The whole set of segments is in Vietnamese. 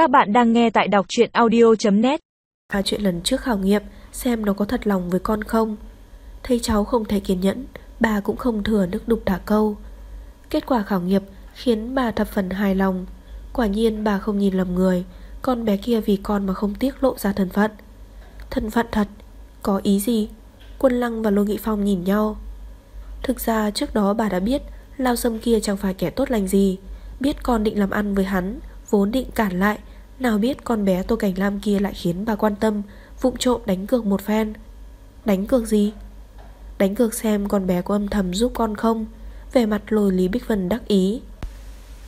Các bạn đang nghe tại đọc truyện audio.net Và chuyện lần trước khảo nghiệm, Xem nó có thật lòng với con không. Thấy cháu không thể kiên nhẫn, Bà cũng không thừa nước đục thả câu. Kết quả khảo nghiệm khiến bà thập phần hài lòng. Quả nhiên bà không nhìn lầm người, Con bé kia vì con mà không tiếc lộ ra thân phận. Thân phận thật, Có ý gì? Quân Lăng và Lô Nghị Phong nhìn nhau. Thực ra trước đó bà đã biết Lao Sâm kia chẳng phải kẻ tốt lành gì, Biết con định làm ăn với hắn, Vốn định cản lại nào biết con bé Tô Cảnh Lam kia lại khiến bà quan tâm, Vụng trộm đánh cược một phen. Đánh cược gì? Đánh cược xem con bé có âm thầm giúp con không. Về mặt lồi Lý Bích Vân đắc ý.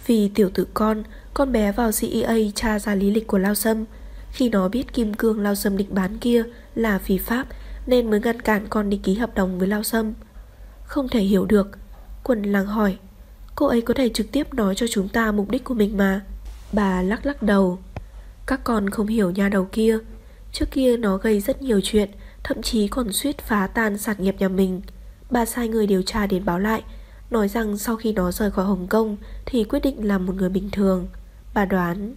Vì tiểu tử con Con bé vào CEA tra ra lý lịch của Lao Sâm. Khi nó biết kim cương Lao Sâm định bán kia Là phi pháp, Nên mới ngăn cản con đi ký hợp đồng với Lao Sâm. Không thể hiểu được. Quần làng hỏi, Cô ấy có thể trực tiếp nói cho chúng ta mục đích của mình mà? Bà lắc lắc đầu. Các con không hiểu nhà đầu kia. Trước kia nó gây rất nhiều chuyện, Thậm chí còn suýt phá tan sản nghiệp nhà mình. Bà sai người điều tra đến báo lại, Nói rằng sau khi nó rời khỏi Hồng Kông Thì quyết định làm một người bình thường. Bà đoán,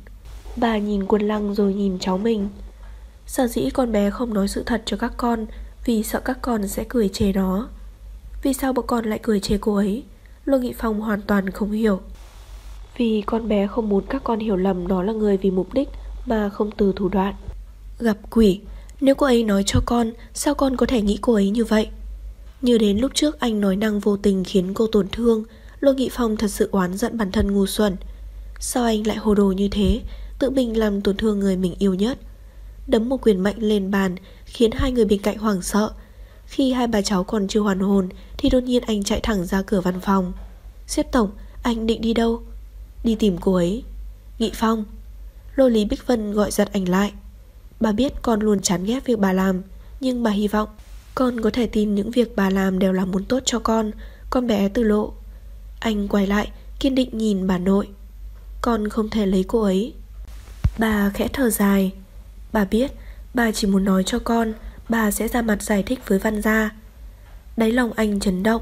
Bà nhìn quân lăng rồi nhìn cháu mình. Sở dĩ con bé không nói sự thật cho các con, Vì sợ các con sẽ cười chê nó. Vì sao bọn con lại cười chê cô ấy? Lô Nghị Phong hoàn toàn không hiểu. Vì con bé không muốn các con hiểu lầm Nó là người vì mục đích mà không từ thủ đoạn. Gặp quỷ, Nếu cô ấy nói cho con, Sao con có thể nghĩ cô ấy như vậy? Như đến lúc trước anh nói năng vô tình khiến cô tổn thương, Lô Nghị Phong thật sự oán giận bản thân ngu xuẩn. Sao anh lại hồ đồ như thế, Tự mình làm tổn thương người mình yêu nhất? Đấm một quyền mạnh lên bàn, Khiến hai người bên cạnh hoảng sợ. Khi hai bà cháu còn chưa hoàn hồn, Thì đột nhiên anh chạy thẳng ra cửa văn phòng. Xếp tổng, Anh định đi đâu? Đi tìm cô ấy. Nghị Phong Lô Lý Bích Vân gọi giật anh lại. Bà biết con luôn chán ghét việc bà làm, Nhưng bà hy vọng Con có thể tin những việc bà làm đều là muốn tốt cho con Con bé từ lộ. Anh quay lại, Kiên định nhìn bà nội. Con không thể lấy cô ấy. Bà khẽ thở dài. Bà biết, Bà chỉ muốn nói cho con, Bà sẽ ra mặt giải thích với Văn Gia. Đáy lòng anh chấn động.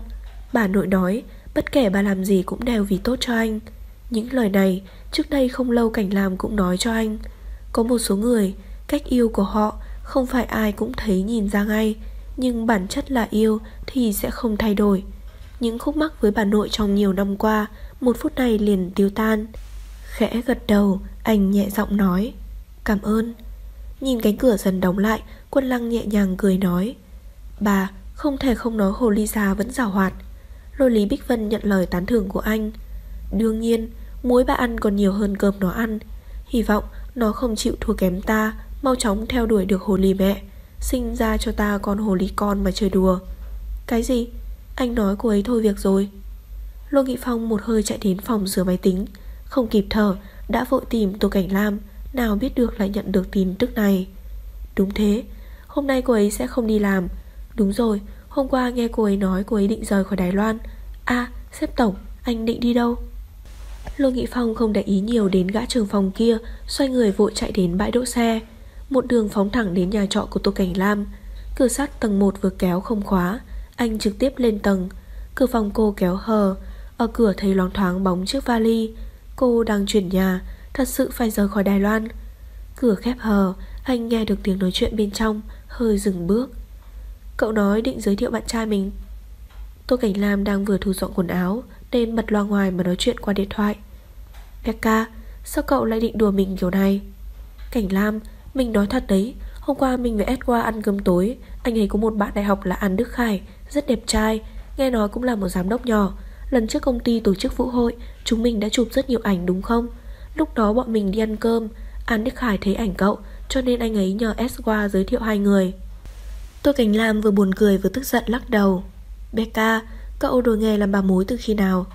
Bà nội nói, Bất kể bà làm gì cũng đều vì tốt cho anh. Những lời này, Trước đây không lâu Cảnh làm cũng nói cho anh. Có một số người, Cách yêu của họ Không phải ai cũng thấy nhìn ra ngay, Nhưng bản chất là yêu Thì sẽ không thay đổi. Những khúc mắc với bà nội trong nhiều năm qua, Một phút này liền tiêu tan. Khẽ gật đầu, Anh nhẹ giọng nói, Cảm ơn. Nhìn cánh cửa dần đóng lại, Quân lăng nhẹ nhàng cười nói, Bà, không thể không nói hồ ly già vẫn rào hoạt. Lôi Lý Bích Vân nhận lời tán thưởng của anh, Đương nhiên Muối bà ăn còn nhiều hơn cơm nó ăn. Hy vọng nó không chịu thua kém ta, Mau chóng theo đuổi được hồ ly mẹ. Sinh ra cho ta con hồ ly con mà chơi đùa. Cái gì? Anh nói cô ấy thôi việc rồi. Lô Nghị Phong một hơi chạy đến phòng rửa máy tính. Không kịp thở, Đã vội tìm Tô Cảnh Lam, Nào biết được lại nhận được tin tức này. Đúng thế, Hôm nay cô ấy sẽ không đi làm. Đúng rồi, Hôm qua nghe cô ấy nói cô ấy định rời khỏi Đài Loan. À xếp tổng, Anh định đi đâu? Lô Nghị Phong không để ý nhiều đến gã trường phòng kia, Xoay người vội chạy đến bãi đỗ xe. Một đường phóng thẳng đến nhà trọ của Tô Cảnh Lam. Cửa sắt tầng 1 vừa kéo không khóa, Anh trực tiếp lên tầng. Cửa phòng cô kéo hờ, Ở cửa thấy loáng thoáng bóng chiếc vali. Cô đang chuyển nhà, Thật sự phải rời khỏi Đài Loan. Cửa khép hờ, Anh nghe được tiếng nói chuyện bên trong, Hơi dừng bước. Cậu nói định giới thiệu bạn trai mình. Tô Cảnh Lam đang vừa thu dọn quần áo nên bật loa ngoài mà nói chuyện qua điện thoại. Becca, Sao cậu lại định đùa mình kiểu này? Cảnh Lam, Mình nói thật đấy, Hôm qua mình với Edward ăn cơm tối, Anh ấy có một bạn đại học là An Đức Khải, Rất đẹp trai, Nghe nói cũng là một giám đốc nhỏ. Lần trước công ty tổ chức vũ hội, Chúng mình đã chụp rất nhiều ảnh đúng không? Lúc đó bọn mình đi ăn cơm, An Đức Khải thấy ảnh cậu, Cho nên anh ấy nhờ Edward giới thiệu hai người. Tôi Cảnh Lam vừa buồn cười vừa tức giận lắc đầu. Becca Cậu đổi nghề làm bà mối từ khi nào?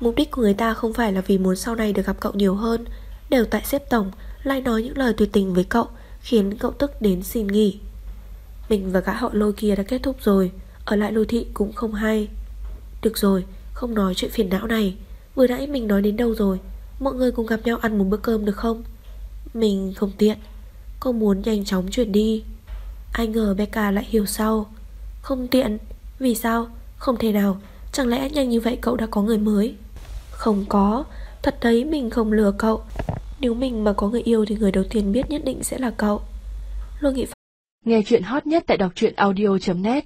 Mục đích của người ta không phải là vì muốn sau này được gặp cậu nhiều hơn. Đều tại xếp tổng, Lại nói những lời tuyệt tình với cậu, Khiến cậu tức đến xin nghỉ. Mình và gã họ lôi kia đã kết thúc rồi, Ở lại lôi thị cũng không hay. Được rồi, Không nói chuyện phiền não này. Vừa nãy mình nói đến đâu rồi? Mọi người cùng gặp nhau ăn một bữa cơm được không? Mình không tiện. Cô muốn nhanh chóng chuyển đi. Ai ngờ Becca lại hiểu sau. Không tiện. Vì sao? Không thể nào, Chẳng lẽ nhanh như vậy cậu đã có người mới? Không có, Thật đấy, mình không lừa cậu. Nếu mình mà có người yêu thì người đầu tiên biết nhất định sẽ là cậu. Lôi Nghị Nghe chuyện hot nhất tại đọc truyện audio.net